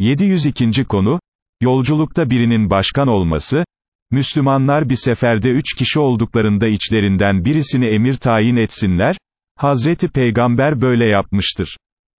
702. konu, yolculukta birinin başkan olması, Müslümanlar bir seferde üç kişi olduklarında içlerinden birisini emir tayin etsinler, Hazreti Peygamber böyle yapmıştır.